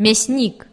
Мясник.